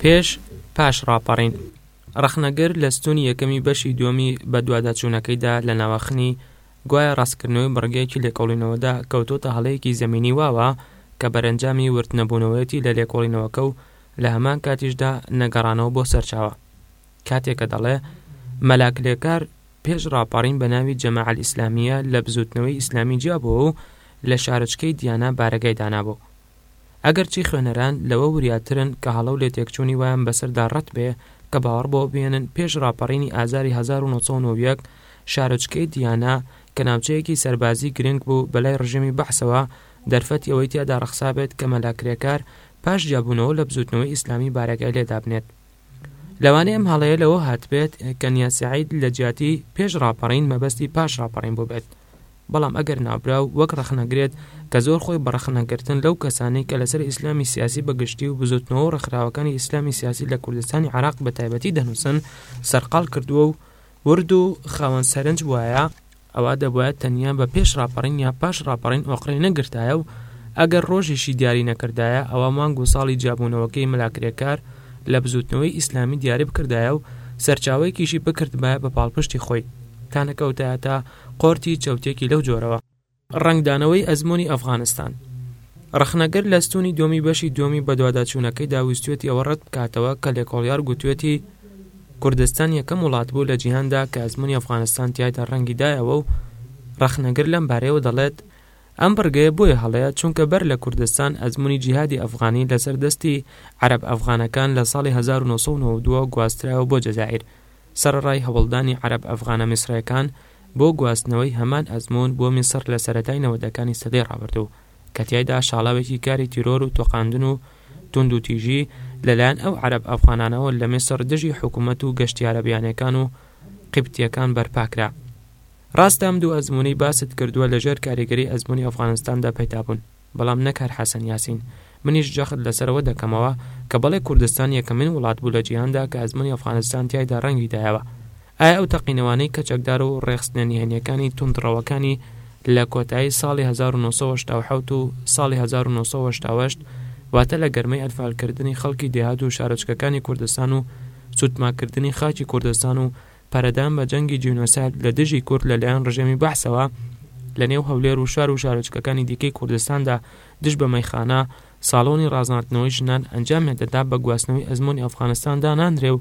پێش پاش ڕاپەڕین ڕەخنەگر لە ستونی یەکەمی بەشی دووەمی بەدواداچوونەکەیدا لە ناوەخنی گوایە ڕاستکردنەوەی بڕگەیەکی لێکۆڵینەوەدا کەوتۆتە هەڵەیەکی زەمینی واوە کە بەرەنجامی ورد نەبوونەوەیەتی لە لێکۆڵینەوەکە و لە هەمان کاتیشدا نەگەڕانەوە بۆ سەرچاوە کاتێکە دەڵێ مەلاکلێکار پێش ڕاپەڕین بە ناوی جەماعەل ئیسلامیە لە بزوتنەوەی ئیسلامی جیابەوە و لە شارچکەی دیانا بارەگای دانابوو ئەگەرچی خوێنەران لەوە وریاترن کە هەڵە و لێتێکچوونی وایان بەسەردا ڕەت بێ کە باوەڕ بەوە بهێنن پێش ڕاپەڕینی ئازاری هەزار و نۆ سەد و نەوەد و یەک شارۆچکەی دیانا کە ناوچەیەکی سەربازی گرنگ بوو بە لای ڕژێمی بەعسەوە دەرفەتی ئەوەی تیادا ڕەخسابێت کە مەلا کرێکار پاش جیابوونەوە لە بزووتنەوەی ئیسلامی بارەگای لێ دابنێت. لەوانەیە ئەم هەڵەیە لەوە هاتبێت کە نیاسعید لە جیاتی پێش ڕاپەڕین مەبەستی پاش ڕاپەڕین بووبێت بەڵام ئەگەر نابراو وەک ڕخنەگرێت کە زۆر خۆی بەڕخنەگرتن لەو کەسانی کە لەسەر ئیسلامی سیاسی بەگشتی و بزوتنەوە و ڕخراوەکانی ئیسلامی سیاسی لە کوردستانی عراق بە تایبەتی دەنووسن سەرقال کردووە و ورد و خاوەن سەرنج وایە ئەوا دەبوایە تەنیا بە پێش ڕاپەڕین یا پاش ڕاپەڕین ئۆقرەی نەگرتایە و ئەگەر ڕۆژیشی دیاری نەکردایە ئەوا مانگ و ساڵی جیابوونەوەکەی مەلا کرێکار لە بزووتنەوەی ئیسلامی دیاری بکردایە و سەرچاوەیەکیشی بکردبایە بە پاڵپشتی خۆی تا نەکەوتایەتە قۆرتی چەوتێکی لەو جۆرەوە. ڕەنگدانەوەی ئەزموونی ئەفغانستان ڕەخنەگر لە ستوونی دووەمی بەشی دووەمی بەدواداچوونەکەیدا ویستوویەتی ئەوە ڕەت بکاتەوە کە لێکۆڵیار گوتوویەتی، کوردستان یەکەم وڵات بوو لە جیهاندا کە ئەزموونی ئەفغانستان تیایدا ڕەنگی دایەوە و ڕەخنەگر لەم بارەیەوە دەڵێت ئەم بڕگەیە بۆیە هەڵەیە چونکە بەر لە کوردستان ئەزمموی جیهادی ئەفغانی لەسەر دەستی عرب ئەفغانەکان لە ساڵی 1992 گواستراوە بۆ جەزائیر سەرڕای هەوڵدانی عرب ئەفغانە میسرەکان بۆ گواستنەوەی هەمان ئەزمون بۆ میسر لە سەتای نەوەدەکانی سەدەی ڕابردوو کە تیایدا شاڵاوێکی کاری تیرۆر و تۆقاندن و توندوتیژی لەلایەن ئەو عەرەب ئەفغانانەوە لە میسر دژی حکومەت و گەشتیارە بیانیەکان و قیبتیەکان بەرپاکرا. ڕاستە ئەم دوو ئەزموونەی باست کردووە لەژێر کاریگەری ئەزموونی ئەفغانستاندا پەیدابوون، بەڵام نەک هەر حەسەن یاسین، منیش جەخت لەسەرەوە دەکەمەوە کە بەڵێ کوردستان یەکەمین وڵات بوو لە جیهاندا کە ئەزموونی ئەفغانستان تیایدا ڕەنگی دایەوە، ئایا ئەو تەقینەوانەی کە چەکدار و ڕێخستنە نهێنییەکانی توندڕەوەکانی لە کۆتایی ساڵی هەزار و نۆ سەد و هەشتا و حەوت و ساڵی هەزار و نۆ سەد و هەشتا و هەشت واتە لە گەرمەی ئەنفالکردنی خەڵکی دێهات و شارۆچکەکانی کوردستان و سوتماکردنی خاکی کوردستان و پەرەدان بە جەنگی جینۆساید لە دژی کورد لە لایەن ڕژێمی بەعسەوە لە نێو هەولێر و شار و شارۆچکەکانی دیکەی کوردستاندا دژ بە مەیخانە ساڵۆنی ڕازاندنەوەی ژنان ئەنجامیان دەدا بە گواستنەوەی ئەزموونی ئەفغانستان دانانرێ و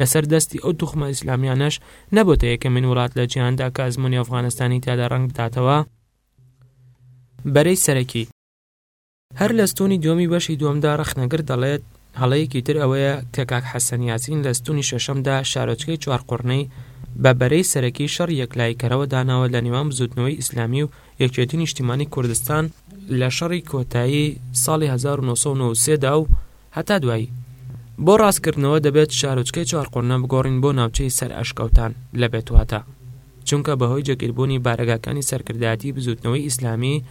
لەسەر دەستی ئەو توخمە ئیسلامیانەش نەبۆتە یەکەمین وڵات لە جیهاندا کە ئەزمونی ئەفغانستانی تیادا ڕەنگ بداتەوە بەرەی سەرەکی هەر لە ستونی دووەمی بەشی دووەمدا ڕەخنەگر دەڵێت هەڵەیەکی تر ئەوەیە کە کاک حەسەن یاسین لە ستونی شەشەمدا شارۆچکەی چوار قوڕنەی بە بەرەی سەرەکی شەڕی یەکلاییکەرەوە داناوە لە نێوان بزوتنەوەی ئیسلامی و یەکێتی نیشتیمانی کوردستان لە شەڕی کۆتایی ساڵی 1993 دا و هەتا دوایی، بۆ ڕاستکردنەوە دەبێت شارۆچکەی چوارقوڕنە بگۆڕین بۆ ناوچەی سەر ئەشکەوتان لە بێتواتە، چونکە بەهۆی جێگیربوونی بارەگاکانی سەرکردایەتی بزووتنەوەی ئیسلامی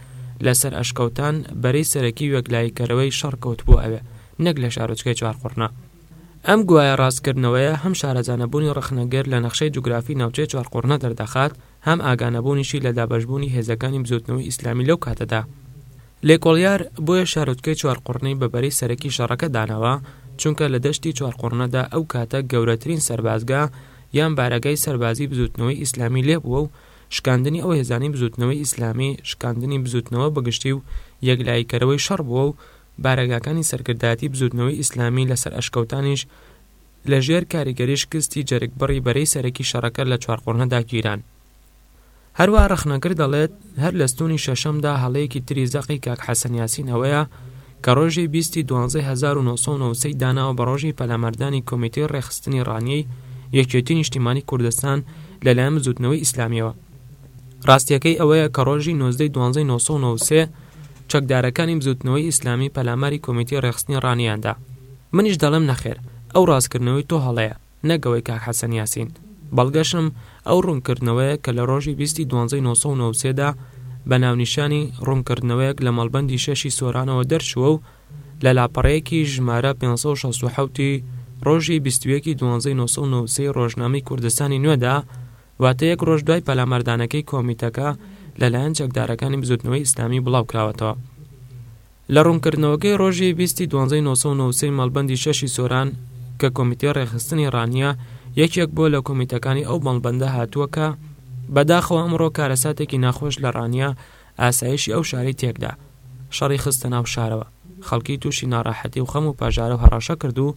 لە سەرئەشکەوتان بەرەی سەرەکی و یەکلاییکەرەوەی شەڕ کەوتبووە ئەوێ نەک لە شارۆچکەی چوارقوڕنە. ئەم گوایە ڕاستکردنەوەیە هەم شارەزانەبوونی ڕەخنەگر لە نەخشەی جوگرافی ناوچەی چوارقوڕنە دەردەخات، هەم ئاگانەبوونیشی لە دابەشبوونی هێزەکانی بزووتنەوەی ئیسلامی لەو کاتەدا. لێکۆڵیار بۆیە شارۆچکەی چوارقوڕنەی بە بەرەی سەرەکی شەڕەکە داناوە، چونکە لە دەشتی چوارقوڕنەدا ئەو کاتە گەورەترین سەربازگە یان بارەگای سەربازی بزووتنەوەی ئیسلامی لێ بووە و شکاندنی ئەو هێزانەی بزووتنەوەی ئیسلامی شکاندنی بزووتنەوە بە گشتی و یەکلاییکەرەوەی شەڕ بووە و بارەگاکانی سەرکردایەتی بزووتنەوەی ئیسلامی لەسەر ئەشکەوتانیش لە ژێر کاریگەری شکستی جەرگبڕی بەرەی سەرەکی شەڕەکە لە چوارقۆڵنەدا گیران. هەروەها ڕەخنەگر دەڵێت، هەر لە ستوونی شەشەمدا هەڵەیەکی تری زەقی کاک حەسەن یاسین ئەوەیە کە ڕۆژی بیست ی دوانزەی هەزار و نۆ سەد و نۆ و سێ ی داناوە بە ڕۆژی پەلاماردانی کۆمیتەی ڕێکخستنی ڕانیەی یەکێتی نیشتیمانی کوردستان لەلایەن بزووتنەوەی ئیسلامیەوە ڕاستیەکەی ئەوەیە کە ڕۆژی نۆزدە ی دوانزەی نۆ سەد و نۆ و سێ چەکدارەکانی بزووتنەوەی ئیسلامی پەلاماری کۆمیتەی ڕێکخستنی ڕانیەیان دا منیش دەڵێم نەخێر ئەو ڕاستکردنەوەی تۆ هەڵەیە نەک ئەوەی کاک حەسەن یاسین، بەڵگەشم ئەو ڕوونکردنەوەیە کە لە ڕۆژی بیست ی دوانزەی نۆ سەد و نەوەد و سێ دا بە ناونیشانی ڕوونکردنەوەیەک لە مەڵبەندی شەش ی سۆرانەوە دەرچووە و لە لاپەڕەیەکی ژمارە پێنج سەد و شەست و حەوت ی ڕۆژی بیست و یەک ی دوانزەی نۆ سەد و نەوەد و سێ ی ڕۆژنامەی کوردستانی نوێدا واتە یەک ڕۆژ دوای پەلاماردانەکەی کۆمیتەکە لەلایەن چەکدارەکانی بزووتنەوەی ئیسلامی بڵاوکراوەتەوە. لە ڕوونکردنەوەکەی ڕۆژی بیست ی دوانزەی نۆ سەد و نەوەد و سێ مەڵبەندی شەش ی سۆران کە کۆمیتەی ڕێکخستنی ڕانیە یەکێک بووە لە کۆمیتەکانی ئەو مەڵبەندە هاتووە کە، بەداخەوە ئەمڕۆ کارەساتێکی ناخۆش لە ڕانیە ئاسایشی ئەو شارەی تێکدا، شەڕی خستە ناو شارەوە، خەڵکی تووشی ناڕەحەتی و خەم و پەژارە و هەڕەشە کرد و،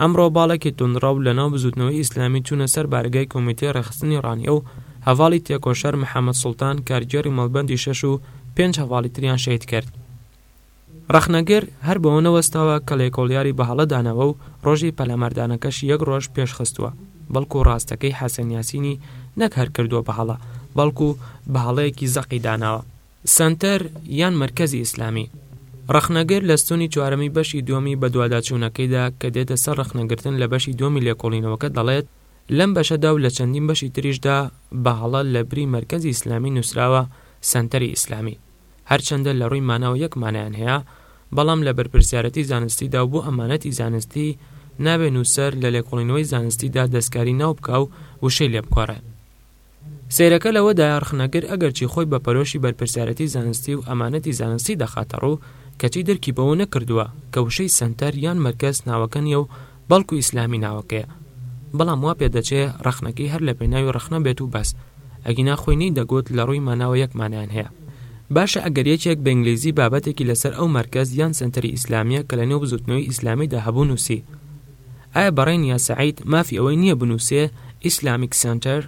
ئەمڕۆ باڵێکی توندڕەو لەناو بزوتنەوەی ئیسلامی چوونە سەر بارەگای کۆمیتەی ڕێکخستنی ڕانیە و هەڤاڵی تێکۆشەر محەمەد سوڵتان کارگێڕی مەڵبەندی شەش و پێنج هەڤاڵی تریان شەهید کرد. ڕەخنەگر هەر بەوە نەوەستاوە کە لێکۆڵیاری بە هەڵە داناوە و ڕۆژی پەلاماردانەکەش یەک ڕۆژ پێش خستووە، بەڵکو ڕاستەکەی حەسەن یاسینی نەک هەر کردووە بە هەڵە، بەڵکو بە هەڵەیەکی زەقی داناوە. سەنتەر یان مەرکەزی ئیسلامی، ڕەخنەگر لە ستوونی چوارەمی بەشی دووەمی بەدواداچوونەکەیدا کە دێتە سەر ڕەخنەگرتن لە بەشی دووەمی لێکۆڵینەوەکە دەڵێت، لەم بەشەدا و لە چەندین بەشی تریشدا بە هەڵە لە بری مەرکەزی ئیسلامی نووسراوە سەنتەری ئیسلامی. هەرچەندە لە ڕووی ماناوە یەک مانایان هەیە، بەڵام لە بەرپرسیارەتی زانستیدا و بۆ ئەمانەتی زانستی نابێ نووسەر لە لێکۆڵینەوەی زانستیدا دەستکاری ناو بکا و وشەی لێ بگۆڕێ. سەیرەکە لەوەدایە ڕخنەگر ئەگەرچی خۆی بە پەرۆشی بەرپرسیارەتی زانستی و ئەمانەتی زانستی دەخاتەڕوو، کەچی درکی بەوە نەکردووە کە وشەی سەنتەر یان مەرکەز ناوەکە نییە و بەڵکو ئیسلامی ناوەکەیە. بەڵام وا پێدەچێ ڕەخنەکەی هەر لە پێناوی ڕەخنە بێت و بەس، ئەگینا خۆی نەیدەگوت لە ڕووی ماناوە یەک مانایان هەیە. باشە ئەگەر یەکێک بە ئینگلیزی بابەتێکی لەسەر ئەو مەرکەز یان سەنتەری ئیسلامییە کە لەنێو بزووتنەوەی ئیسلامیدا هەبوو نووسی، ئایا بەڕێنیا سەعید مافی ئەوەی نییە بنووسێ ئیسلامیک سێنتەر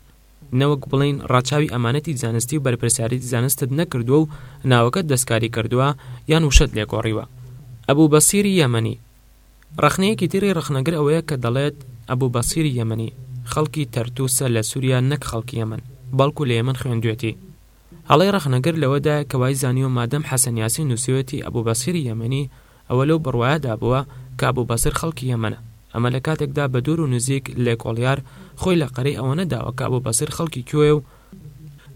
نەوەک بڵێین ڕاچاوی ئەمانەتی زانستی و بەرپرسیارێتی زانستت نەکردووە و ناوەکەت دەستکاری کردووە یان وشەت لێ گۆڕیوە؟ ئەبو بەسیری یەمەنی ڕەخنەیەکی تری ڕەخنەگر ئەوەیە کە دەڵێت ئەبو بەسیری یەمەنی خەڵکی تەرتووسە لە سوریا نەک خەڵکی یەمەن بەڵکو لە یەمەن خوێندوێتی. هەڵەی ڕەخنەگر لەوەدایە کە وای زانیوە مادەم حەسەن یاسین نووسیویەتی ئەبو بەسیری یەمەنی، ئەوە لەو بڕوایەدا بووە کە ئەبو بەسیر خەڵکی یەمەنە. ئەمە لە کاتێکدا بە دوور و نزیک لێکۆڵیار خۆی لە قەرەی ئەوە نەداوە کە ئەبو بەسیر خەڵکی کوێیە و،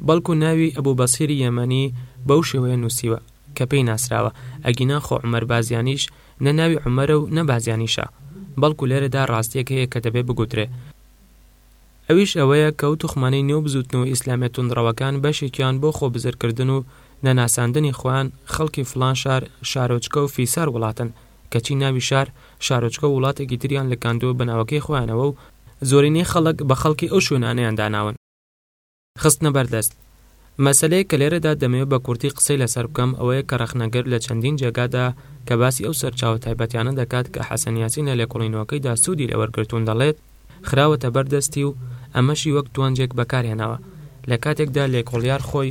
بەڵکو ناوی ئەبو بەسیری یەمەنی بەو شێوەیە نووسیوە کە پێی ناسراوە، ئەگینا خۆ عومەر بازیانیش نە ناوی عومەرە و نە بازیانیشە. بەڵکو لێرەدا ڕاستییەک هەیە کە دەبێ بگوترێ. ئەویش ئەوەیە کە ئەو توخمانەی نێو بزووتنەوە ئیسلامیە توندڕەوەکان بەشێکیان بۆ خۆبزرکردن و نەناساندنی خۆیان خەڵکی فڵان شار، شارۆچکە و فیسار وڵاتن، کەچی ناوی شار، شارۆچکە و وڵاتێکی تریان لکاندووە بە ناوەکەی خۆیانەوە و زۆرینەی خەڵک بە خەڵکی ئەو شوێنانەیان داناون. خستنە بەردەست مەسەلەیەک کە لێرەدا دەمەوێت بە کورتی قسەی لەسەر بکەم ئەوەیە کە ڕەخنەگر لە چەندین جێگادا کە باسی ئەو سەرچاوە تایبەتیانە دەکات کە حەسەن یاسین لە لێکۆڵینەوەکەیدا سوودی لێ وەرگرتوون دەڵێت خراوەتە بەردەستی و ئەمەشی وەک توانجێک بەکارهێناوە لە کاتێکدا لێکۆڵیار خۆی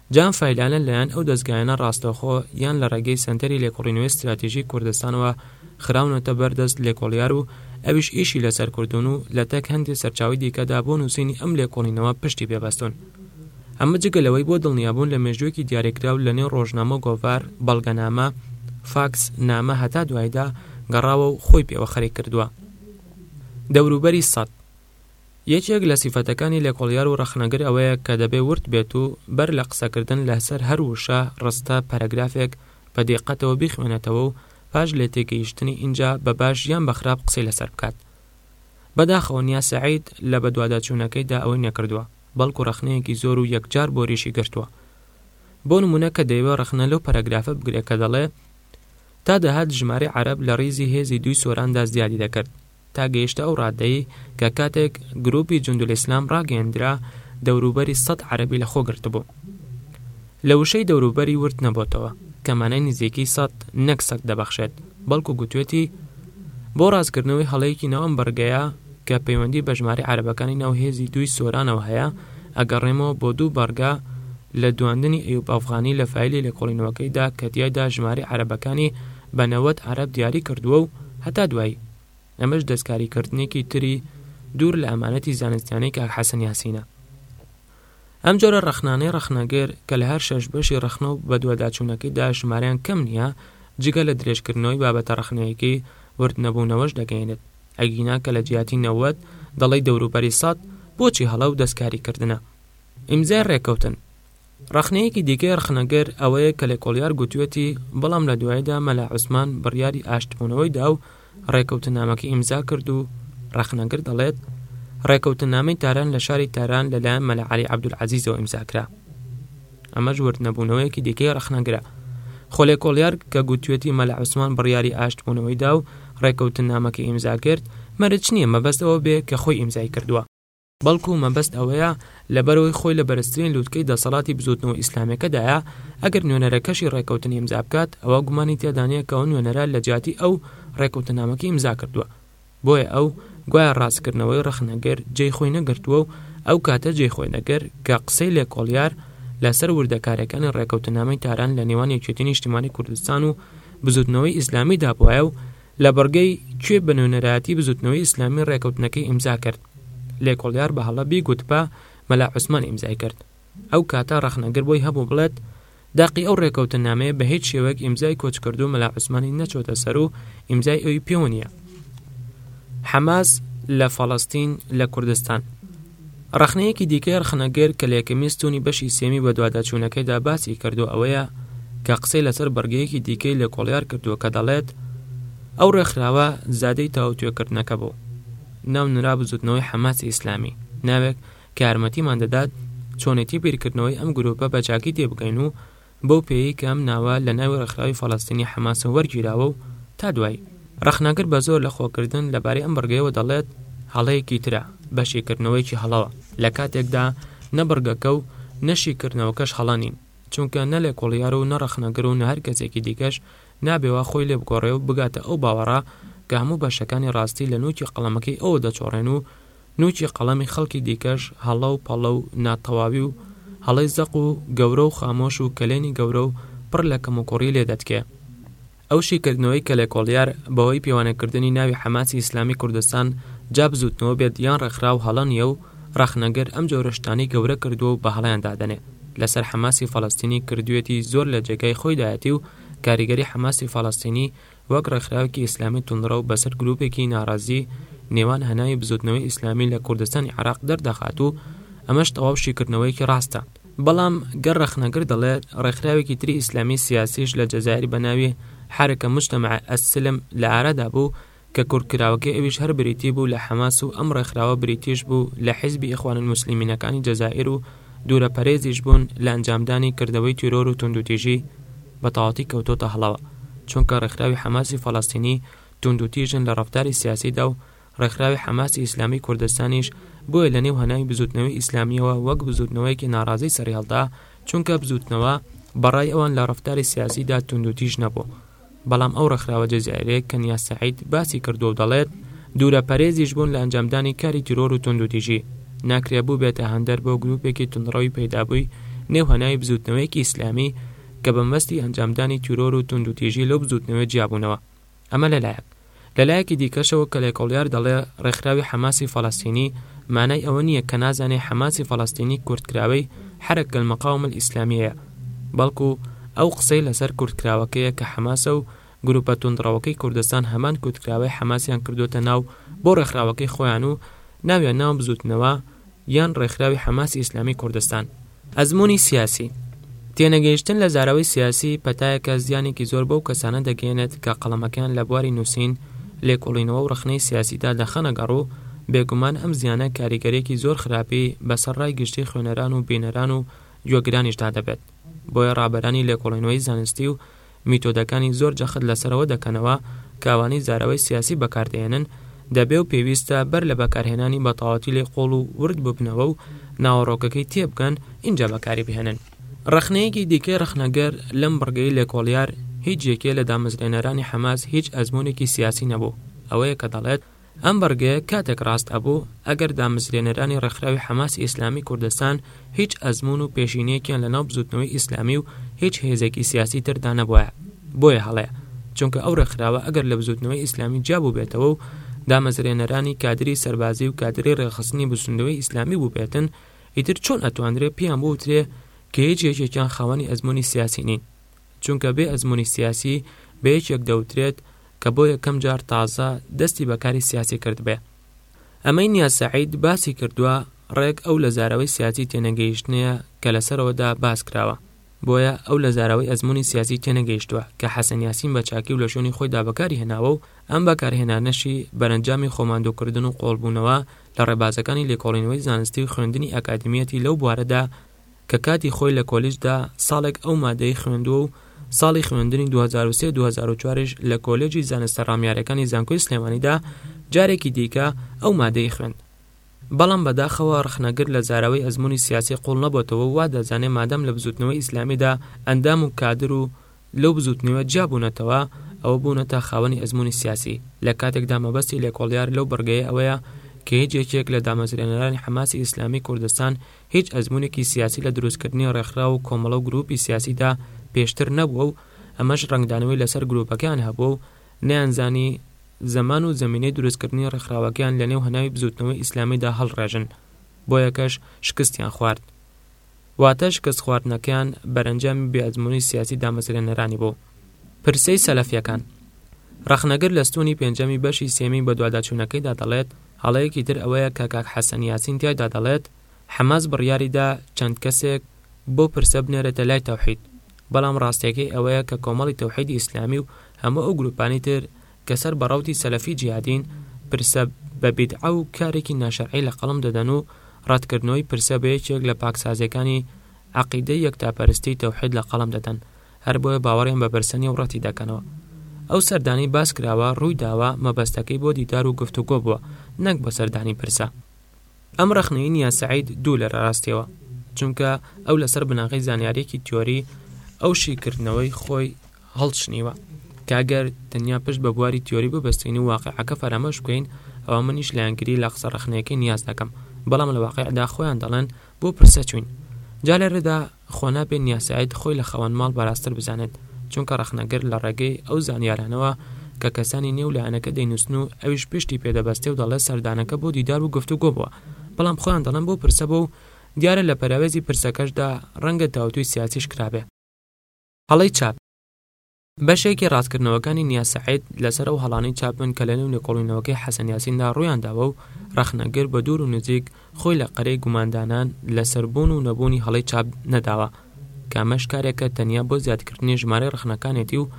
جا ئەم فایلانە لەلایەن ئەو دەزگایانە ڕاستەوخۆ یان لە ڕێگەی سەنتەری لێکۆڵینەوەی ستراتیژی کوردستانەوە خراونەتە بەر دەست لێکۆڵیار و ئەویش ئیشی لەسەر کردوون و لە تەک هەندێ سەرچاوەی دیکەدا بۆ نووسینی ئەم لێکۆڵینەوە پشتی پێ بەستوون. ئەمە جگە لەوەی بۆ دڵنیابوون لە مێژوویەکی دیاریکراو لە نێو ڕۆژنامە و گۆڤار، بەڵگەنامە، فاکس، نامە هەتا دواییدا گەڕاوە و خۆی پێوە خەریک کردووە. دەوروبەری سەد. یەکێک لە سیفەتەکانی لێکۆڵیار و ڕەخنەگر ئەوەیە کە دەبێ ورد بێت و بەر لە قسەکردن لەسەر هەر وشە، ڕستە، پەرەگرافێک بە دیقەتەوە بیخوێنێتەوە و پاش لێ تێگەیشتنی ئینجا بە باش یان بە خراپ قسەی لەسەر بکات. بەداخەوە نیاز سەعید لە بەدواداچوونەکەیدا ئەوەی نەکردووە، بەڵکو ڕەخنەیەکی زۆر و یەکجار بۆریشی گرتووە. بۆ نموونە کە دەیەوێ ڕەخنە لەو پەرەگرافە بگرێ کە دەڵێ، تا دەهات ژمارەی عەرەب لە ڕیزی هێزی دووی سۆراندا زیادی دەکرد، تا گەیشتە ئەو ڕادەی کە کاتێک گروپی جوندولئیسلام ڕاگەیەندرا دەوروبەری سەد عەرەبی لە خۆ گرتبوو. لە وشەی دەوروبەری ورد نەبۆتەوە کە مانای نزیکی سەد نەک سەگ دەبەخشێت بەڵکو گوتوێتی بۆ ڕاستکردنەوەی هەڵەیەکی ناو ئەم بڕگەیە کە پەیوەندی بە ژمارەی عەرەبەکانی ناو هێزی دووی سۆرانەوە هەیە ئەگەڕێمەوە بۆ دوو بەڕگە لە دواندنی ئەیوب ئەفغانی لە فایلی لێکۆڵینەوەکەیدا کە تیایدا ژمارەی عەرەبەکانی بە نەوەد عەرەب دیاری کردووە و هەتا دوایی. ئەمەش دەستکاری کردنێکی تری دوور لە ئەمانەتی زانستیانەی کاک حەسەن یاسینە. ئەم جۆرە ڕەخنانەی ڕەخنەگر کە لە هەر شەش بەشی ڕەخنە و بەدواداچوونەکەیدا ژمارەیان کەم نییە، جگە لە درێژکردنەوەی بابەتە ڕەخنەیەکەی، ورد نەبوونەوەش دەگەیەنێت. ئەگینا کە لە جیاتی نەوەد دەڵێی دەوروبەری سەد، بۆچی هەڵە و دەستکاری کردنە؟ ئیمزای ڕێککەوتن. ڕەخنەیەکی دیکەی ڕخنەگر ئەوەیە کە لێکۆڵیار گوتویەتی بەڵام لە دواییدا مەلا عوسمان بڕیاری ئاشتبوونەوەی دا و ڕێکەوتننامەکەی ئیمزا کرد و ڕەخنەگر دەڵێت ڕێکەوتننامەی تاران لە شاری تاران لەلایەن مەلا عەلی عەبدولعەزیزەوە ئیمزا کرا ئەمەش وردنەبوونەوەیەکی دیکەی ڕەخنەگرە خۆ لێکۆڵیار کە گوتویەتی مەلا عوسمان بڕیاری ئاشتبوونەوەی دا و ڕێکەوتننامەکەی ئیمزا کرد مەرج نییە مەبەست ئەوە بێ کە خۆی ئیمزای کردووە بەڵکو مەبەست ئەوەیە لەبەرئەوەی خۆی لە بەرزترین لوتکەی دەسەڵاتی بزوتنەوە ئیسلامیەکەدایە، ئەگەر نوێنەرەکەشی ڕێکەوتنی ئیمزا بکات ئەوا گومانی تیادا نیە کە ئەو نوێنەرە لەجیاتی ئەو ڕێکەوتنامەکەی ئیمزا کردوە. بۆیە ئەو گوایە ڕاستکردنەوەی ڕەخنەگر جێی خۆی نەگرتوە و ئەو کاتە جێی خۆی دەگرت کە قسەی لێکۆڵیار لەسەر وردەکاریەکانی ڕێکەوتنامەی تاران لە نێوان یەکێتی نیشتیمانی کوردستان و بزوتنەوەی ئیسلامیدا بوایە و لە بڕگەی کوێ بە نوێنەرایەتی بزوتنەوەی ئیسلامی ڕێکەوتنەکەی ئیمزا کرد لێکۆڵیار بە هەڵە بی گوت بە مەلا عوسمان ئیمزای کرد ئەو کاتە ڕەخنەگر بۆی هەبوو بڵێت داقی ئەو ڕێکەوتە نامەیە بە هیچ شێوەیەک ئیمزای کۆچ کردو مەلا عوسمانی نەچۆتە سەر و ئیمزای ئەوی پێوە نییە حەماس لە فەڵەستین لە کوردستان ڕەخنەیەکی دیکەی ڕخنەگر کە لە یەکەمین ستوونی بەشی سێمی بەدواداچوونەکەیدا باسی کردووە ئەوەیە کە قسەی لەسەر بڕگەیەکی دیکەی لێکۆڵیار کردووە کە دەڵێت ئەو ڕێکخراوە زادەی تاوتوێکردنەکە بوو ناونرا بزووتنەوەی حەماسی ئیسلامی ناوێک کە یارمەتیمان دەدات چۆنێتی بیرکردنەوەی ئەم گرووپە بە چاکی تێبگەین و بەو پێیەی کە ئەم ناوە لە ناوی ڕێکخراوی فەڵەستینی حەماسەوە وەرگیراوە و تا دوایی، ڕەخنەگر بە زۆر لەخۆکردن لەبارەی ئەم بڕگەیەوە دەڵێت، هەڵەیەکی ترە، بە شیکردنەوەیەکی هەڵەوە، لە کاتێکدا نە بڕگەکە و نە شیکردنەوەکەش هەڵە نین، چونکە نە لێکۆڵیار و نە ڕەخنەگر و نە هەر کەسێکی دیکەش نابێ وا خۆی لێبگۆڕێ و بگاتە ئەو باوەڕە کە هەموو بەشەکانی ڕاستی لە نووکی قەڵەمەکەی ئەوە دەچۆڕێن و نوکی قەڵەمی خەڵکی دیکەش هەڵە و پەڵە و ناتەواوی و هەڵەی زەق و گەورە و خامۆش و کەلێنی گەورە و پڕ لە کەموکوڕی لێ دەتکێ. ئەو شیکردنەوەی کە لێکۆڵیار بەهۆی پێوانەکردنی ناوی حەماسی ئیسلامی کوردستان جا بزووتنەوە بێت یان ڕێکخراو هەڵە نییە و ڕەخنەگر ئەم جۆرە شتانەی گەورە کردووە و بە هەڵەیان دادەنێ لەسەر حەماسی فەلەستینی کردوویەتی زۆر لە جێگای خۆیدایەتی و کاریگەری حەماسی فەلەستینی وەک ڕێکخراوێکی ئیسلامی توندڕەو بەسەر گرووپێکی ناڕازی نێوان هەناوی بزووتنەوەی ئیسلامی لە کوردستانی عێراق دەردەخات و ئەمەش تەواو شیکردنەوەیەکی ڕاستە. بەڵام گەر ڕەخنەگر دەڵێت ڕێکخراوێکی تری ئیسلامی سیاسیش لە جەزائیر بە ناوی حەرەکە موجتەمەع ئەلسلم لە ئارادا بوو کە کورتکراوەکەی ئەویش هەر بریتی بوو لە حەماس و ئەم ڕێکخراوە بریتیش بوو لە حیزبی ئیخوان الموسلیمینەکانی جەزائیر و دوورە پەرێزیش بوون لە ئەنجامدانی کردەوەی تیرۆر و توندوتیژی بە تەواوەتی کەوتۆتە هەڵەوە، چونکە ڕێکخراوی حەماسی فەلەستینی توندوتیژن لە ڕەفتاری سیاسیدا و ڕێکخراوی حەماسی ئیسلامیی کوردستانیش بۆیە لەنێو هەناوی بزووتنەوەی ئیسلامییەوە وەک بزووتنەوەیەکی ناڕازی سەریهەڵدا، چونکە بزووتنەوە بە ڕای ئەوان لە ڕەفتاری سیاسیدا توندوتیژ نەبوو. بەڵام ئەو ڕێکخراوە جەزائیرەیە کەنیا سەعید باسی کردووە و دەڵێت، دوورەپەرێزیش بوون لە ئەنجامدانی کاری تیرۆر و توندوتیژی، ناکرێ بووبێتە هاندەر بۆ گرووپێکی توندڕەوی پەیدابووی نێو هەناوی بزووتنەوەیەکی ئیسلامی کە بەمەبەستی ئەنجامدانی تیرۆر و توندوتیژی لەو بزووتنەوەیە جیابوونەوە. ئەمە لەلایەک. لەلایەکی دیکەشەوە کەلێ کۆڵیار دەڵێ ڕێکخراوی حەماسی فەلەستینی مانای ئەوە نییە کە نازانێ حەماسی فەلەستینی کورتکراوەی حەرەکە المقاومە الاسلامیەیە بەڵکو ئەو قسەی لەسەر کورتکراوەکەیە کە حەماسە و گروپە توندڕەوەکەی کوردستان هەمان کوتکراوەی حەماسیان کردۆتە ناو بۆ ڕێکخراوەکەی خۆیان و ناویان ناوە بزوتنەوە یان ڕێکخراوی حەماسی ئیسلامی کوردستان. ئەزموونی سیاسی، تێنەگەیشتن لە زاراوەی سیاسی پەتایەکە زیانێکی زۆر بەو کەسانە دەگەیەنێت کە قەڵەمەکەیان لە بواری نووسین، لێکۆڵینەوە و ڕەخنەی سیاسیدا دەخەنە گەڕ و بێگومان ئەم زیانە کاریگەرییەکی زۆر خراپی بەسەر ڕای گشتی خوێنەران و بینەران و گوێگرانیشدا دەبێت بۆیە ڕابەرانی لێکۆڵینەوەی زانستی و میتۆدەکانی زۆر جەخت لەسەر ئەوە دەکەنەوە کە ئەوانەی زاراوەی سیاسی بەکار دەهێنن دەبێ و پێویستە بەر لە بەکارهێنانی بە تەواوەتی لێی قوڵ و ورد ببنەوە و ناوەڕۆکەکەی تێ بگەن ئینجا بەکاری بهێنن. ڕەخنەیەکی دیکەی ڕەخنەگر لەم بڕگەی لێکۆڵیار هیچ یەکێ لە دامەزرێنەرانی حەماس هیچ ئەزموونێکی سیاسی نەبوو ئەوەیە کە دەڵێت، ئەم بڕگەیە کاتێک ڕاست ئەبوو ئەگەر دامەزرێنەرانی ڕێکخراوی حەماسی ئیسلامی کوردستان هیچ ئەزموون و پێشینەیەکیان لە ناو بزووتنەوەی ئیسلامی و هیچ هێزێکی سیاسی تر دا نەبوایە بۆیە هەڵەیە چونکە ئەو ڕێکخراوە ئەگەر لە بزووتنەوەی ئیسلامی جیا بووبێتەوە و دامەزرێنەرانی کادری سەربازی و کادری ڕێکخستنی بزووندەوەی ئیسلامی بووبێتن ئیتر چۆن ئەتواندرێ پێیان بوترێ کە هیچ یەکێکیان خاوەنی ئەزموونی سیاسی نین چونکە بێ ئەزموونی سیاسی بە یەکێک دەوترێت کە بۆ یەکەم جار تازە دەستی بە کاری سیاسی کردبێ. ئەمەی نیاز سەعید باسی کردووە ڕێک ئەو لە زاراوەی سیاسی تێنەگەیشتنەیە کە لە سەرەوەدا باس کراوە، بۆیە ئەو لە زاراوەی ئەزموونی سیاسی تێنەگەیشتووە کە حەسەن یاسین بە چاکی و لە شوێنی خۆیدا بەکاری هێناوە و ئەم بەکارهێنانەشی بەرەنجامی خۆماندووکردن و قۆڵبوونەوە لە ڕێبازەکانی لێکۆڵینەوەی زانستی و خوێندنی ئەکادیمیەتی لەو بوارەدا کە کاتی خۆی لە کۆلیجدا ساڵێک ئەو مادەی خوێندووە و ساڵی خوێندنی 2023 و 2024یش لە کۆلێجی زانستە ڕامیارەکانی زانکۆی سلێمانیدا جارێکی دیکە ئەو مادەی خوێند بەڵام بەداخەوە ڕخنەگر لە زاراوەی ئەزمموی سیاسی قوڵ نەبتەوە وا دەزانێ مادەم لە بزوتنەوەی ئیسلامیدا ئەندام و کادر و لەو بزووتنەوە جیا بوونەتەوە ئەوە بوونەتە خاوەنی ئەزموونی سیاسی، لە کاتێکدا مەبەستی لێکۆڵیار لەو بڕگەیە ئەوەیە کە هیچ یەکێک لە دامەزرێنەرانی حەماسی ئیسلامیی کوردستان هیچ ئەزموونێکی سیاسی لە دروستکردنی ڕێکخراو و کۆمەڵە و گرووپی سیاسیدا پێشتر نەبووە و ئەمەش ڕەنگدانەوەی لەسەر گرووپەکەیان هەبووە و نەیانزانی زەمان و زەمینەی دروستکردنی ڕێکخراوەکەیان لەنێو هەناوی بزووتنەوەی ئیسلامیدا هەڵڕێژن بۆیەکەش شکستیان خوارد. واتە شکست خواردنەکەیان بەرەنجامی بێ ئەزموونی سیاسی دامەزرێنەرانی بوو. پرسەی سەلەفیەکان. ڕەخنەگر لە ستوونی پێنجەمی بەشی سێیەمی بەدواداچوونەکەیدا دەڵێت، هەڵەیەکی تر ئەوەیە کە کاک حەسەن یاسین تیایدا دەڵێت، حەماس بڕیاریدا چەند کەسێک بۆ پرسە بنێرێتە لای تەوحید، بەڵام ڕاستیەکەی ئەوەیە کە کۆمەڵی تەوحیدی ئیسلامی و هەموو ئەو گروپانی تر کە سەر بە ڕەوتی سەلەفی جیهادین، پرسە بە بیدعە و کارێکی ناشەرعی لە قەڵەم دەدەن و ڕەتکردنەوەی پرسە بە یەکێک لە پاکسازییەکانی عەقیدەی یەکتاپەرستی، تەوحید، لە قەڵەم دەدەن، هەر بۆیە باوەڕیان بە پرسە نییە و ڕەتی دەکەنەوە. ئەو سەردانەی باس کراوە، ڕووی داوە، مەبەستەکەی بۆ دیدار و گفتوگۆ بووە، نەک بۆ سەردانی پرسە. ئەم ڕەخنەی نییە سەعید دوو لە ڕاستییەوە، چونکە ئەو لەسەر بناغەی زانیارییەکی تیۆری ئەو شیکردنەوەی خۆی هەڵچنیوە، کە گەر تەنیا پشت بە بواری تیۆری ببەستین و واقیعەکە فەرامۆش بکەین، ئەوا منیش لایەنگری لە قسە ڕەخنەیەکەی نیاز دەکەم، بەڵام لە واقیعدا خۆیان دەڵێن بۆ پرسە چووین. جا لێرەدا خۆ نابێ نیازسەعید خۆی لە خاوەنماڵ بەرازتر بزانێت، چونکە ڕەخنەگر لە ڕێگەی ئەو زانیارانەوە کە کەسانی نێو لایەنەکە دەینووسن و ئەویش پشتی پێ دەبەستێ و دەڵێ سەردانەکە بۆ دیدار و گفتوگۆ بووە، بەڵام خۆیان دەڵێن بۆ پرسە بووە و دیارە لە پەراوێزی پرسەکەشدا ڕەنگە تاوتوێی سیاسیش کرابێ. هەڵەی چاپ، بەشێکی ڕاستکردنەوەکانی نیاز سەعید لەسەر ئەو هەڵانەی چاپن کە لەنێو لێکۆڵینەوەکەی حەسەن یاسیندا ڕوویان داوە و ڕەخنەگر بە دوور و نزیک خۆی لە قەرەی گوماندانان لەسەر بوون و نەبوونی هەڵەی چاپ نەداوە کە ئەمەش کارێکە تەنیا بۆ زیادکردنی ژمارەی ڕەخنەکانێتی و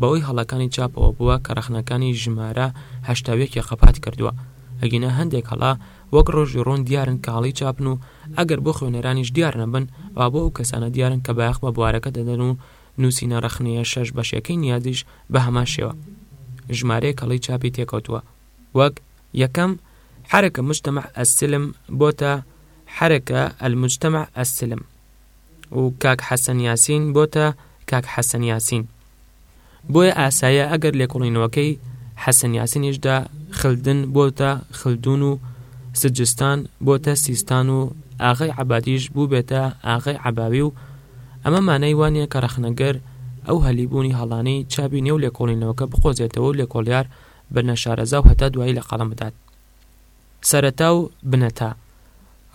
بەهۆی هەڵەکانی چاپەوە بووە کە ڕەخنەکانی ژمارە هەشتا و یەک ی قەپات کردووە ئەگینا هەندێک هەڵە وەک ڕۆژی ڕۆن دیارن کە هەڵەی چاپن و ئەگەر بۆ خوێنەرانیش دیار نەبن، ئەوا بۆ ئەو کەسانە دیارن کە بایەخ بە بوارەکە دەدەن و نووسینە ڕەخنەیە شەش بەشیەکەی نیازیش بە هەمان شێوە. ژمارەیەک هەڵەی چاپی تێکەوتووە وەک، یەکەم، حرکە مجتمع السلم بۆتە، حرکە المجتمع السلم. و کاک حەسەن یاسین بۆتە کاک حەسەن یاسین بۆیە ئاسایە ئەگەر لێکۆڵینەوەکەی حەسەن یاسینیشدا خلدن بۆتە خلدون و سجستان بۆتە سیستان و ئاغای عبادیش بوو بێتە ئاغای عباوی و ئەمە مانای وانە کە ڕەخنەگەر ئەو هەلیبوونی هەڵانی چابی نێو لێکۆڵینەوەکە بقۆزێتەوە و لێکۆڵیار بە نەشارەزا و هەتا دوایی لە قەڵم بدات سەرەتا و بنەتا،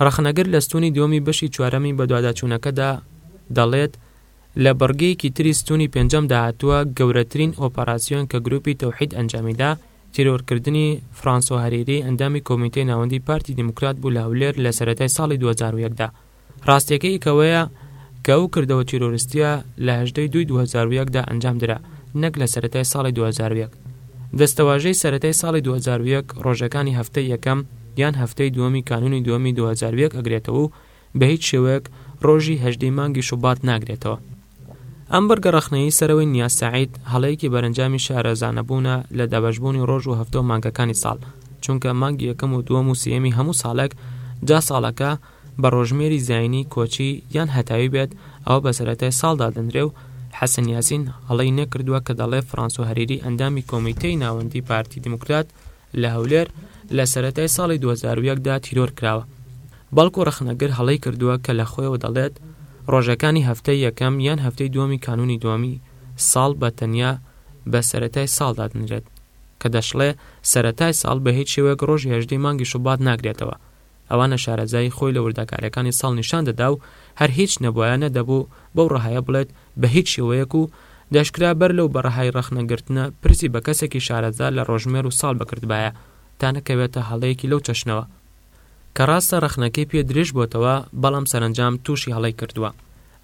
ڕەخنەگر لە ستوونی دووەمی بەشی چوارەمی بەدواداچوونەکەدا دەڵێت، لە بڕگەیەکی تری ستوونی پێنجەمدا هاتووە، گەورەترین ئۆپەراسیۆن کە گرووپی تەوحید ئەنجامیدا، تیرۆرکردنی فرانسۆ هەریری ئەندامی کۆمیتەی ناوەندیی پارتی دیموکرات بوو لە هەولێر لە سەرەتای ساڵی دوو هەزار و یەک دا. ڕاستیەکەی کەوەیە کە ئەو کردەوە تیرۆرستیە لە هەژدەی دووی دوو هەزار و یەک دا ئەنجام درا نەک لە سەرەتای ساڵی دوو هەزار و یەک. دەستەواژەی سەرەتای ساڵی دوو هەزار و یەک ڕۆژەکانی هەفتەی یەکەم یان هەفتەی دووەمی کانوونی دووەمی دوو هەزار و یەک ئەگرێتەوە و بە هیچ شێوەیەک ڕۆژی هەژدەی مانگی شوباط ناگرێتەوە. ئەم بڕگە ڕەخنەیی سەرەوەی نیاز سەعید هەڵەیەکی بەرەنجامی شارەزانەبوونە لە دابەشبوونی ڕۆژ و هەفتە و مانگەکانی ساڵ، چونکە مانگی یەکەم و دووەم و سێیەمی هەموو ساڵێک جا ساڵەکە، بە ڕۆژمێری زاینی کۆچی یان هەتاوی بێت ئەوە بە سەرەتای ساڵ دادەنرێ و حەسەن یاسین هەڵەی نەکردووە کە دەڵێ فڕانسۆ هەریری ئەندامی کۆمیتەی ناوەندی پارتی دیموکرات لە هەولێر لە سەرەتای ساڵی دوو هەزار و یەک دا تیرۆر کراوە بەڵکو ڕەخنەگر هەڵەی کردووە کە لە خۆیەوە دەڵێت ڕۆژەکانی هەفتەی یەکەم یان هەفتەی دووەمی کانوونی دووەمی ساڵ بە تەنیا بە سەرەتای ساڵ دادەنرێت کە دەشڵێ سەرەتای ساڵ بە هیچ شێوەیەک ڕۆژی هەژدەی مانگی شوبات ناگرێتەوە ئەوانە شارەزایی خۆی لە وردەکاریەکانی ساڵ نیشان دەدا و هەر هیچ نەبوایە نەدەبوو بەو ڕەهایە بڵێت بە هیچ شێوەیەک و دەشکرا بەر لەو بە ڕەهای ڕەخنە گرتنە پرسی بە کەسێکی شارەزا لە ڕۆژمێر و ساڵ بکردبایە تا نەکەوێتە هەڵەیەکی لەو چەشنەوە کە ڕاستە ڕەخنەکەی پێ درێژ بۆتەوە بەڵام سەرەنجام تووشی هەڵەی کردووە.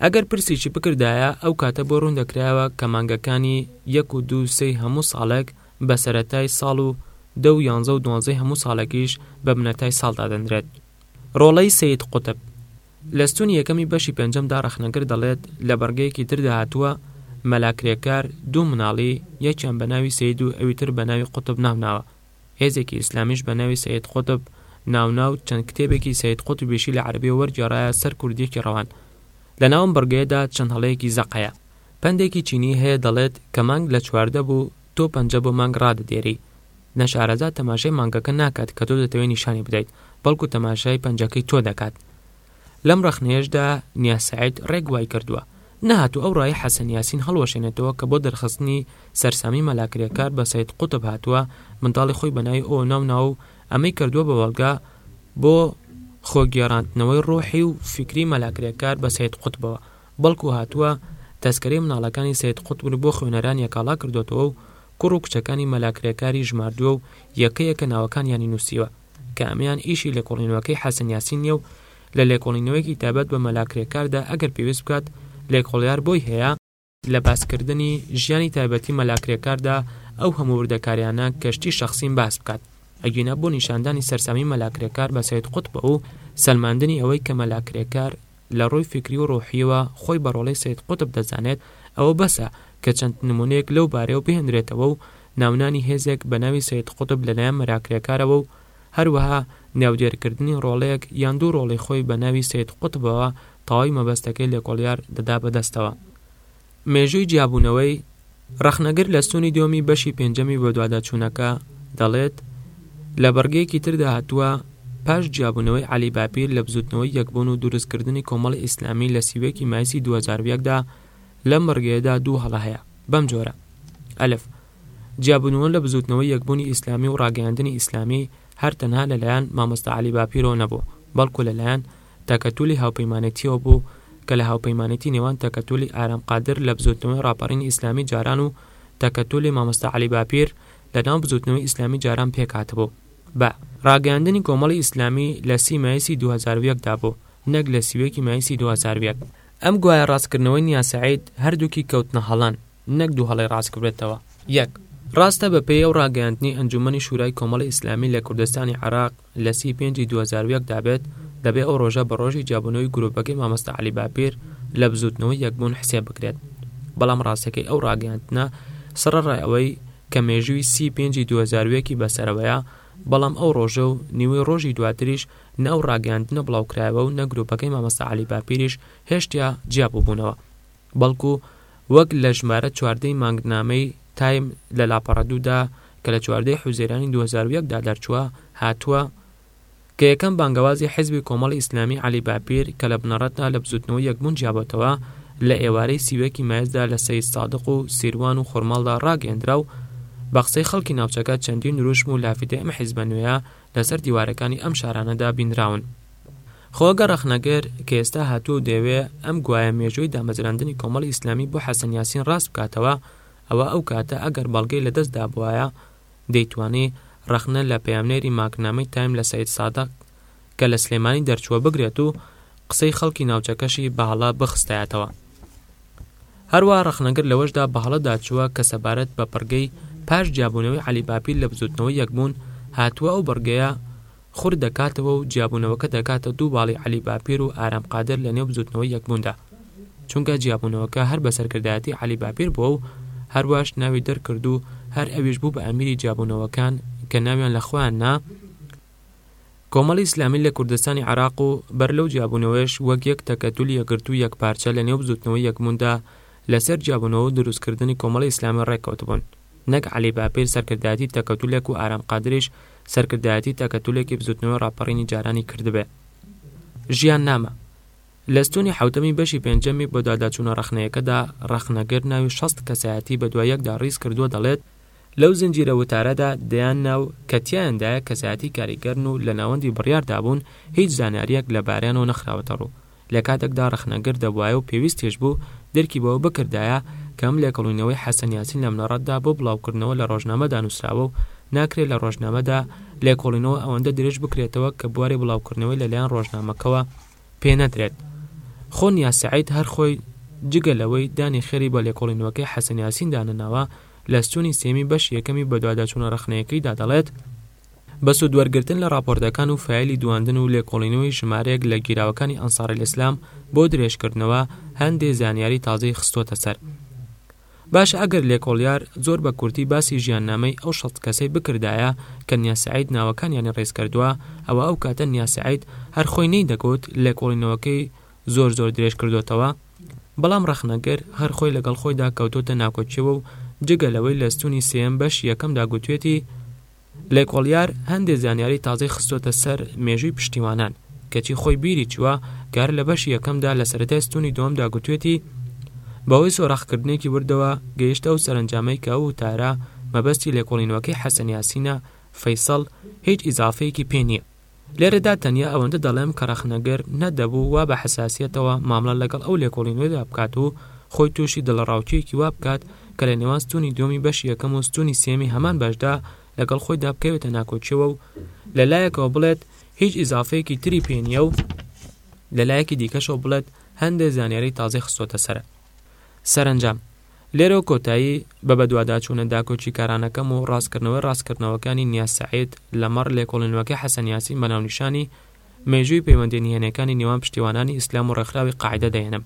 ئەگەر پرسیی بکردایە ئەو کاتە بۆ ڕوون دەکرایەوە کە مانگەکانی یەک و دوو سێی هەموو ساڵێک بە سەرەتای ساڵ و دە و یانزە و دوانزەی هەموو ساڵێکیش بە بنەتای ساڵ دادەنرێت. ڕۆڵەی سەید قوتب، لە ستوونی یەکەمی بەشی پێنجەمدا ڕەخنەگر دەڵێت، لە بڕگەیەکی تردا هاتووە، مەلا کرێکار دوو مناڵی، یەکیان بە ناوی سەید و ئەوی تر بە ناوی قوتب ناو ناوە. هێزێکی ئیسلامیش بە ناوی سەید قوتب ناو نا و چەند کتێبێکی سەید قوتبیشی لە عەرەبییەوە وەرگێڕایە سەر کوردییەکی ڕەوان. لە ناو ئەم بڕگەیەدا چەند هەڵەیەکی زەق هەیە. پەندێکی چینی هەیە دەڵێت کە مانگ لە چواردە بوو تۆ پەنجە بۆ مانگ ڕادەدێری نە شارەزا تەماشای مانگەکە ناکات کە تۆ دەتەوێت نیشانی بدەیت بەڵکو تەماشای پەنجەکەی تۆ دەکات لەم ڕەخنەیەشدا نیاز سەعید ڕێک وای کردووە نەهاتوو ئەو ڕای حەسەن یاسین هەڵوەشێنێتەوە کە بۆ دەرخستنی سەرسامی مەلا کرێکار بە سەید قوتب هاتووە منداڵی خۆی بە ناوی ئۆ ناونا و ئەمەی کردووە بە بەڵگە بۆ خۆگێڕاندنەوەی ڕۆحی و فیکری مەلا کرێکار بە سەید قوتبەوە بەڵکو هاتووە تەسکەرەی مناڵەکانی سەید قوتبل بۆ خوێنەران یەکاڵا کردۆتەوە و کوڕ و کچەکانی مەلا کرێکاری ژماردووە و یەکە یەکە ناوەکانیانی نووسیوە کە ئەمەیان ئیشی لێکۆڵینەوەکەی حەسەن یاسین نیە و لە لێکۆڵینەوەیەکی تایبەت بە مەلا کرێکاردا ئەگەر پێویست بکات لێکۆڵیار بۆی هەیە لە باسکردنی ژیانی تایبەتی مەلا کرێکاردا ئەو هەموو وردەکاریانە کە شتی شەخسین باس بکات. ئەگینا بۆ نیشاندانی سەرسامی مەلا کرێکار بە سەید قوتبە و سەلماندنی ئەوەی کە مەلا کرێکار، لە ڕووی فیکری و ڕۆحییەوە خۆی بە ڕۆڵەی سەید قوتب دەزانێت، ئەوە بەسە کە چەند نموونەیەک لەو بارەیەوە بهێنرێتەوە و ناونانی هێزێک بە ناوی سەید قوتب لە لایەن مەلا کرێکارەوە و هەروەها ناودێرکردنی ڕۆڵێک یان دوو ڕۆڵی خۆی بە ناوی سەید قوتبەوە تەواوی مەبەستەکەی لێکۆڵیار دەدا بە دەستەوە. مێژووی جیابوونەوەی، ڕەخنەگر لە ستوونی دووەمی بەشی پێنجەمی بەدواداچوونەکە دەڵێت، لە بڕگەیەکی تردا هاتووە، پاش جیابوونەوەی عەلی باپیر لە بزووتنەوەی یەکبوون و دروستکردنی کۆمەڵی ئیسلامی لە سی و یەک ی مایسی دوو هەزار و یەک دا، لەم بڕگەیەدا دوو هەڵە هەیە بەم جۆرە، ئەلف، جیابوونەوە لە بزووتنەوەی یەکبوونی ئیسلامی و ڕاگەیاندنی ئیسلامی هەر تەنها لەلایەن مامۆستا عەلی باپیرەوە نەبوو، بەڵکو لەلایەن تەکەتولی هاوپەیمانێتییەوە بوو کە لە هاوپەیمانێتی نێوان تەکەتولی ئارام قادر لە بزووتنەوەی ڕاپەڕینی ئیسلامی جاران و تەکەتولی مامۆستا عەلی باپیر لە ناو بزووتنەوەی ئیسلامی جاران پێک هاتبوو بە ڕاگەیاندنی کۆمەڵی ئیسلامی لە سی مایسی دوو هەزار و یەک دا بوو نەک لە سی و یەکی مایسی دوو هەزار و یەک. ئەم گوایە ڕاستکردنەوەی نیازسەعید هەردووکی کەوتنە هەڵەن. نەک دوو هەڵەی ڕاستکبێتەوە یەک. ڕاستە بەپێی ئەو ڕاگەیاندنەی ئەنجوومەنی شورای کۆمەڵی ئیسلامی لە کوردستانی عێراق لە سی ی پێنج ی دوو هەزار و یەک دا بێت، دەبێ ئەو ڕۆژە بە ڕۆژی جیابوونەوەی گرووپەکەی مامۆستا عەلی باپیر لە بزووتنەوەی یەکبوون حسێب بکرێت، بەڵام ڕاستییەکەی ئەو ڕاگەیاندنە سەڕەڕای ئەوەی کە مێژووی سی ی پێنج ی دوو هەزار و یەک ی بەسەرەوەیە، بەڵام ئەو ڕۆژە و نیوەی ڕۆژی دواتریش نە ئەو ڕاگەیاندنە بڵاوکرایەوە و نە گرووپەکەی مامۆستا عەلی باپیریش هێشتیا جیابووبوونەوە. بەڵکو وەک لە ژمارە چواردە ی مانگنامەی، تایم، لە لاپەڕە دوو دا کە لە چواردە ی حوزەیرانی دوو هەزار و یەک دا دەرچووە، هاتووە، کە یەکەم بانگەوازی حیزبی کۆمەڵی ئیسلامی عەلی باپیر کە لە بنەڕەتدا لە بزووتنەوەی یەکبوون جیابۆتەوە، لە ئێوارەی سی و یەک ی مایسدا لە سەیدسادق و سیروان و خورماڵدا ڕاگەیەندرا و بە قسەی خەڵکی ناوچەکە چەندین دروشم و لافیتەی ئەم حیزبە نوێیە لەسەر دیوارەکانی ئەم شارانەدا بینراون. خۆگە ڕەخنەگر کە ئێستا هاتووە و دەیەوێ ئەم گوایە مێژووی دامەزراندنی کۆمەڵی ئیسلامی بۆ حەسەن یاسین ڕاست بکاتەوە، ئەوا ئەو کاتە ئەگەر بەڵگەی لە دەست دابوایە، دەیتوانی ڕەخنە لە پەیامنێری مانگنامەی تایم لە سەید سادق کە لە سلێمانی دەرچووە بگرێت و قسەی خەڵکی ناوچەکەشی بە هەڵە بخستایەتەوە. هەروا ڕەخنەگر لەوەشدا بەهەڵەدا چووە کە سەبارەت بە بڕگەی پاش جیابوونەوەی عەلی باپیر لە بزووتنەوەی یەکبوون هاتووە ئەو بڕگەیە خورد دەکاتەوە و جیابوونەوەکە دەکاتە دوو باڵی عەلی باپیر و ئارام قادر لە نێو بزووتنەوەی یەکبووندا چونکە جیابوونەوەکە هەر بە سەرکردایەتی عەلی باپیر بووە و هەرواش ناوی دەرکرد و هەر ئەویش بوو بە ئەمیری جیابوونەوەکان کە ناویان لە خۆیان نا کۆمەڵی ئیسلامی لە کوردستانی عراق و بەر لەو جیابوونەوەش وەک یەک تەکەتولی یەکگرتو و یەک پارچە لە نێو بزوتنەوەی یەکبووندا لەسەر جیابوونەوە و دروستکردنی کۆمەڵی ئیسلامی ڕێککەوتبوون نەک عەلی باپیر سەرکردایەتی تەکەتولێک و ئارام قادریش سەرکردایەتی تەکەتولێکی بزوتنەوەی ڕاپەڕینی جارانی کردبێ. ژیان نامە. لە ستونی حەوتەمی بەشی پێنجەمی بۆداداچونە ڕەخنەیەکەدا ڕەخنەگر ناوی شەست کەسایەتی بەدوای یەکدا ڕیزکردوە دەڵێت لەو زنجیرە وتارەدا دەیان ناو کە تیایاندایە کەسایەتی کاریگەرن و لە ناوەندی بڕیاردا بوون، هیچ زانیارییەک لەباریانەوە نەخراوەتە ڕوو، لە کاتێکدا ڕەخنەگر دەبوایە و پێویستیش بوو درکی بەوە بکردایە کە ئەم لێکۆڵینەوەی حەسەن یاسین لە بنەڕەتدا بۆ بڵاوکردنەوە لە ڕۆژنامەدا نووسراوە و ناکرێ لە ڕۆژنامەدا لێکۆڵینەوە ئەوەندە درێژ بکرێتەوە کە بواری بڵاوکردنەوەی لەلایەن ڕۆژنامەکەوە پێ نەدرێت. خۆ نیاز سەعید هەر خۆی جگە لەوەی دانی خێری بە لێکۆڵینەوەکەی حەسەن یاسین دانەناوە، لە ستوونی سێمی بەشی یەکەمی بەدواداچوونە ڕەخنەیەکەیدا دەڵێت، بە سوودوەرگرتن لە ڕاپۆرتەکان و فایلی دواندن و لێکۆڵینەوەی ژمارەیەک لە گیراوەکانی ئەنسارەلئیسلام بۆ درێژکردنەوە، هەندێ زانیاری تازەی خستووەتە سەر. باشە ئەگەر لێکۆڵیار زۆر بە کورتی باسی ژیاننامەی ئەو شەست کەسەی بکردایە کە نیاسەعید ناوەکانیانی ڕیزکردووە، ئەوە ئەو کاتە نیاسەعید هەر خۆی نەیدەگوت لێکۆڵینەوەکەی زۆر زۆر درێژکردۆتەوە؟ بەڵام ڕەخنەگر هەر خۆی لەگەڵ خۆیدا کەوتۆتە ناکۆکیەوە و جگە لەوەی لە ستونی سێیەم بەشی یەکەمدا گوتوێتی لێکۆڵیار هەندێ زانیاری تازەی خستۆتە سەر مێژووی پشتیوانان کەچی خۆی بیری چوە گەر لە بەشی یەکەمدا لە سەرەتای ستونی دوەمدا گوتوێتی بەهۆی سۆراخکردنێکی وردەوە گەیشتە ئەو سەرەنجامەی کە ئەو وتارە مەبەستی لێکۆڵینەوەکەی حەسەن یاسینە فەیسەڵ هیچ ئیزافەیەکی پێ نیە. لێرەدا تەنیا ئەوەندە دەڵێم کە ڕەخنەگر نەدەبوو وا بە حەساسیەتەوە مامڵە لەگەڵ ئەو لێکۆڵینەوەیدا بکات و خۆی تووشی دڵەڕاوکێیەکی وا بکات کە لە نێوان ستوونی دووەمی بەشی یەکەم و ستوونی سێیەمی هەمان بەشدا لەگەڵ خۆیدا بکەوێتە ناکۆکیەوە و لە لایەکەوە بڵێت هیچ ئیزافەیەکی تری پێ نییە و لە لایەکی دیکەشەوە بڵێت هەندێ زانیاری تازەی خستۆتە سەر سەرەنجام لێرەوە کۆتایی بە بەدواداچوونە داکۆکیکارانەکەم و ڕاستکردنەوەی ڕاستکردنەوەکانی نیاز سەعید لەمەڕ لێکۆڵینەوەکەی حەسەن یاسین بە ناونیشانی مێژووی پەیوەندییە نهێنییەکانی نێوان پشتیوانانی ئیسلام و ڕێکخراوی قاعیدە دەهێنم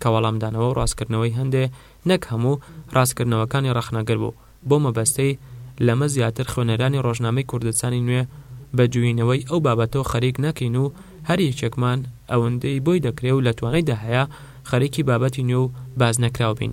کە وەڵامدانەوە و ڕاستکردنەوەی هەندێ، نەک هەموو، ڕاستکردنەوەکانی ڕەخنەگر بوو. بەو مەبەستەی لەمە زیاتر خوێنەرانی ڕۆژنامەی کوردستانی نوێ بە جووینەوەی ئەو بابەتەوە خەریک نەکەین و هەر یەکێکمان ئەوەندەی بۆی دەکرێ و لە توانایدا هەیە خەریکی بابەتی نوێ و باس نەکراو بین.